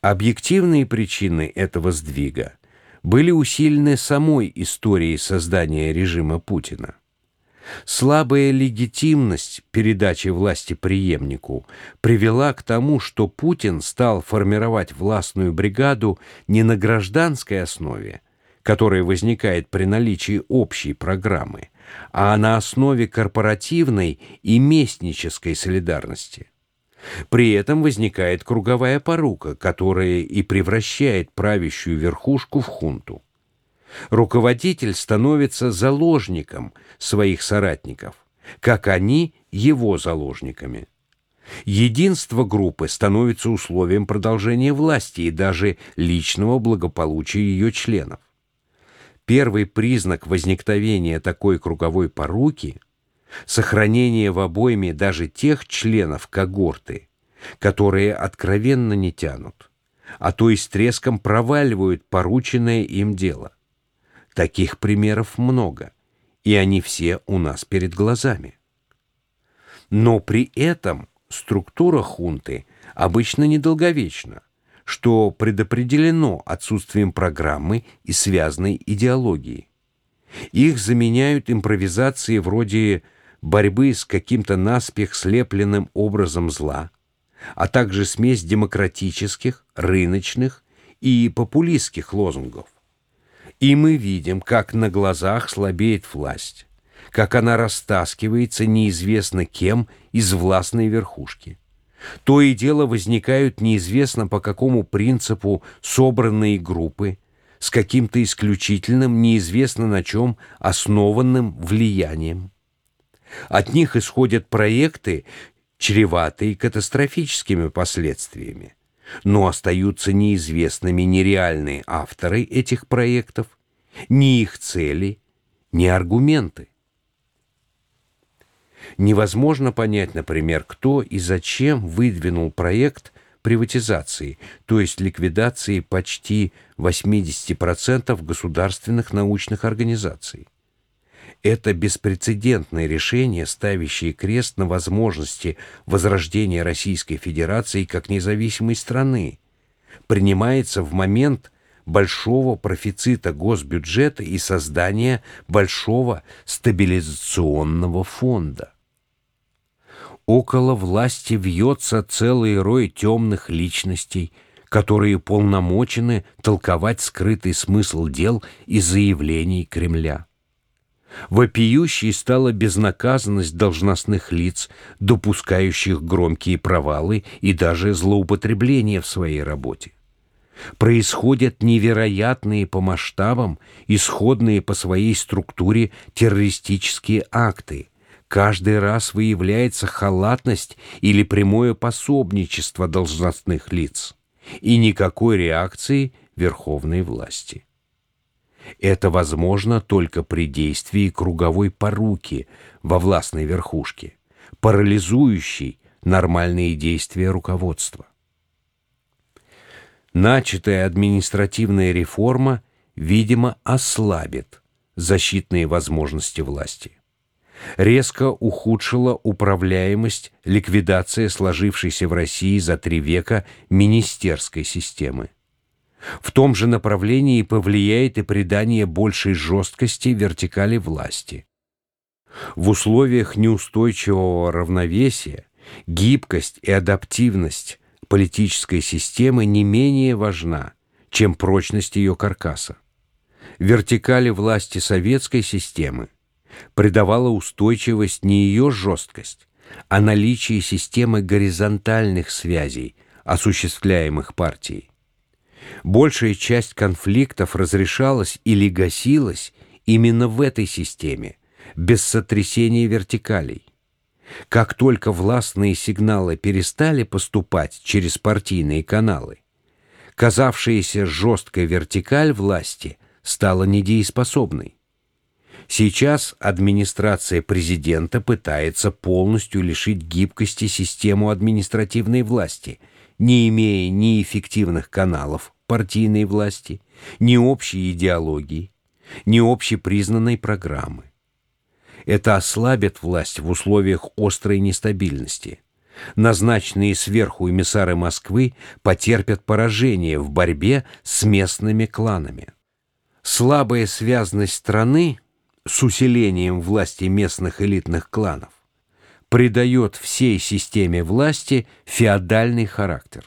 Объективные причины этого сдвига были усилены самой историей создания режима Путина. Слабая легитимность передачи власти преемнику привела к тому, что Путин стал формировать властную бригаду не на гражданской основе, которая возникает при наличии общей программы, а на основе корпоративной и местнической солидарности. При этом возникает круговая порука, которая и превращает правящую верхушку в хунту. Руководитель становится заложником своих соратников, как они его заложниками. Единство группы становится условием продолжения власти и даже личного благополучия ее членов. Первый признак возникновения такой круговой поруки – сохранение в обойме даже тех членов когорты, которые откровенно не тянут, а то и с треском проваливают порученное им дело. Таких примеров много, и они все у нас перед глазами. Но при этом структура хунты обычно недолговечна, что предопределено отсутствием программы и связанной идеологии. Их заменяют импровизации вроде борьбы с каким-то наспех слепленным образом зла, а также смесь демократических, рыночных и популистских лозунгов. И мы видим, как на глазах слабеет власть, как она растаскивается неизвестно кем из властной верхушки. То и дело возникают неизвестно по какому принципу собранные группы с каким-то исключительным, неизвестно на чем основанным влиянием. От них исходят проекты, чреватые катастрофическими последствиями но остаются неизвестными нереальные авторы этих проектов, ни их цели, ни аргументы. Невозможно понять, например, кто и зачем выдвинул проект приватизации, то есть ликвидации почти 80% государственных научных организаций. Это беспрецедентное решение, ставящее крест на возможности возрождения Российской Федерации как независимой страны, принимается в момент большого профицита госбюджета и создания большого стабилизационного фонда. Около власти вьется целый рой темных личностей, которые полномочены толковать скрытый смысл дел и заявлений Кремля. Вопиющей стала безнаказанность должностных лиц, допускающих громкие провалы и даже злоупотребления в своей работе. Происходят невероятные по масштабам, исходные по своей структуре террористические акты. Каждый раз выявляется халатность или прямое пособничество должностных лиц. И никакой реакции верховной власти. Это возможно только при действии круговой поруки во властной верхушке, парализующей нормальные действия руководства. Начатая административная реформа, видимо, ослабит защитные возможности власти. Резко ухудшила управляемость ликвидация сложившейся в России за три века министерской системы. В том же направлении повлияет и придание большей жесткости вертикали власти. В условиях неустойчивого равновесия гибкость и адаптивность политической системы не менее важна, чем прочность ее каркаса. Вертикали власти советской системы придавала устойчивость не ее жесткость, а наличие системы горизонтальных связей, осуществляемых партией. Большая часть конфликтов разрешалась или гасилась именно в этой системе, без сотрясения вертикалей. Как только властные сигналы перестали поступать через партийные каналы, казавшаяся жесткая вертикаль власти стала недееспособной. Сейчас администрация президента пытается полностью лишить гибкости систему административной власти, не имея ни эффективных каналов партийной власти, ни общей идеологии, ни общепризнанной программы. Это ослабит власть в условиях острой нестабильности, Назначенные сверху эмиссары Москвы потерпят поражение в борьбе с местными кланами. Слабая связность страны с усилением власти местных элитных кланов придает всей системе власти феодальный характер.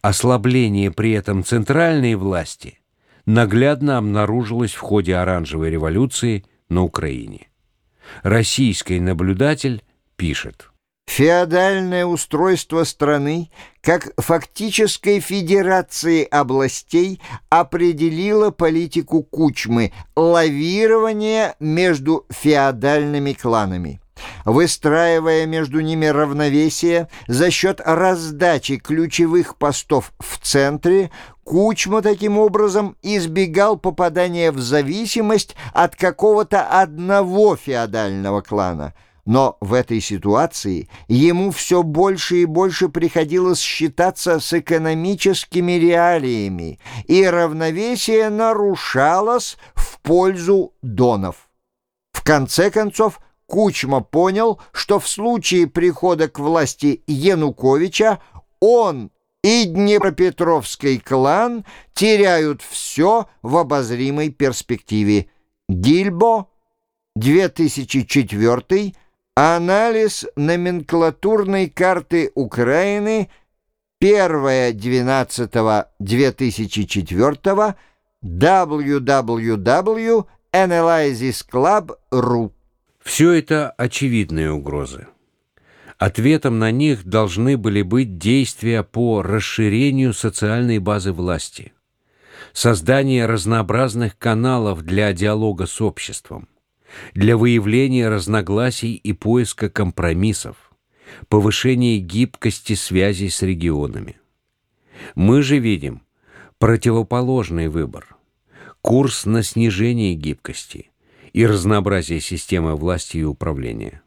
Ослабление при этом центральной власти наглядно обнаружилось в ходе оранжевой революции на Украине. Российский наблюдатель пишет – Феодальное устройство страны как фактической федерации областей определило политику Кучмы – лавирование между феодальными кланами. Выстраивая между ними равновесие за счет раздачи ключевых постов в центре, Кучма таким образом избегал попадания в зависимость от какого-то одного феодального клана – но в этой ситуации ему все больше и больше приходилось считаться с экономическими реалиями, и равновесие нарушалось в пользу донов. В конце концов, Кучма понял, что в случае прихода к власти Януковича он и Днепропетровский клан теряют все в обозримой перспективе. Гильбо, 2004 Анализ номенклатурной карты Украины 1.12.2004 www.analysisclub.ru Все это очевидные угрозы. Ответом на них должны были быть действия по расширению социальной базы власти, создание разнообразных каналов для диалога с обществом, для выявления разногласий и поиска компромиссов, повышения гибкости связей с регионами. Мы же видим противоположный выбор, курс на снижение гибкости и разнообразие системы власти и управления.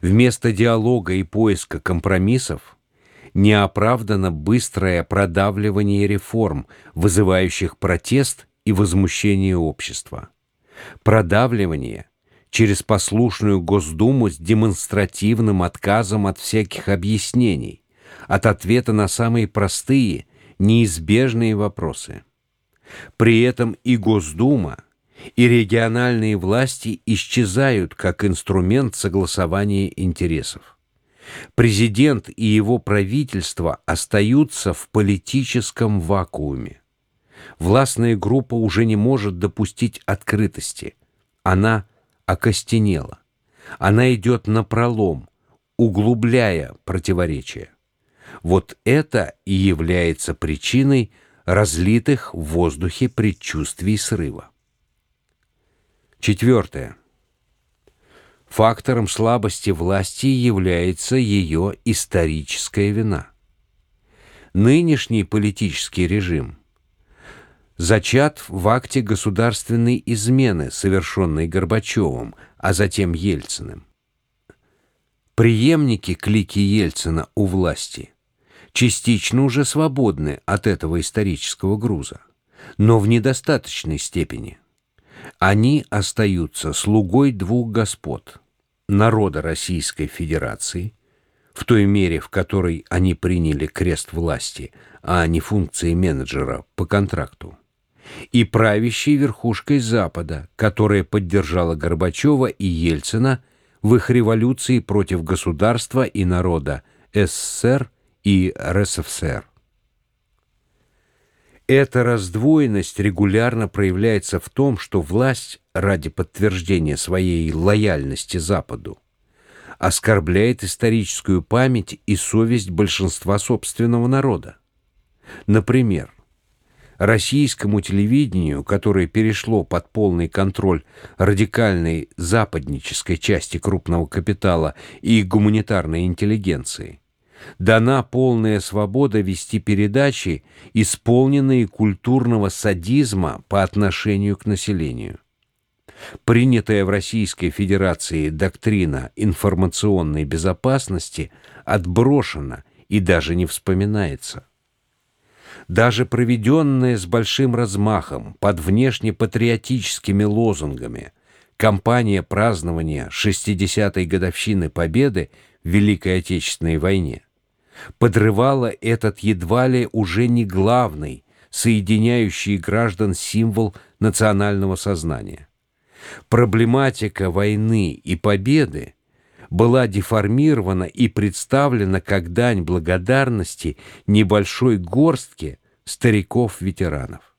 Вместо диалога и поиска компромиссов неоправданно быстрое продавливание реформ, вызывающих протест и возмущение общества. Продавливание через послушную Госдуму с демонстративным отказом от всяких объяснений, от ответа на самые простые, неизбежные вопросы. При этом и Госдума, и региональные власти исчезают как инструмент согласования интересов. Президент и его правительство остаются в политическом вакууме. Властная группа уже не может допустить открытости. Она – окостенела. Она идет на пролом, углубляя противоречия. Вот это и является причиной разлитых в воздухе предчувствий срыва. Четвертое. Фактором слабости власти является ее историческая вина. Нынешний политический режим зачат в акте государственной измены, совершенной Горбачевым, а затем Ельциным. Приемники клики Ельцина у власти частично уже свободны от этого исторического груза, но в недостаточной степени. Они остаются слугой двух господ – народа Российской Федерации, в той мере, в которой они приняли крест власти, а не функции менеджера по контракту, и правящей верхушкой Запада, которая поддержала Горбачева и Ельцина в их революции против государства и народа СССР и РСФСР. Эта раздвоенность регулярно проявляется в том, что власть ради подтверждения своей лояльности Западу оскорбляет историческую память и совесть большинства собственного народа. Например, российскому телевидению, которое перешло под полный контроль радикальной западнической части крупного капитала и гуманитарной интеллигенции, дана полная свобода вести передачи, исполненные культурного садизма по отношению к населению. Принятая в Российской Федерации доктрина информационной безопасности отброшена и даже не вспоминается. Даже проведенная с большим размахом под внешнепатриотическими лозунгами кампания празднования 60-й годовщины Победы в Великой Отечественной войне, подрывала этот едва ли уже не главный, соединяющий граждан символ национального сознания. Проблематика войны и победы была деформирована и представлена как дань благодарности небольшой горстке стариков-ветеранов.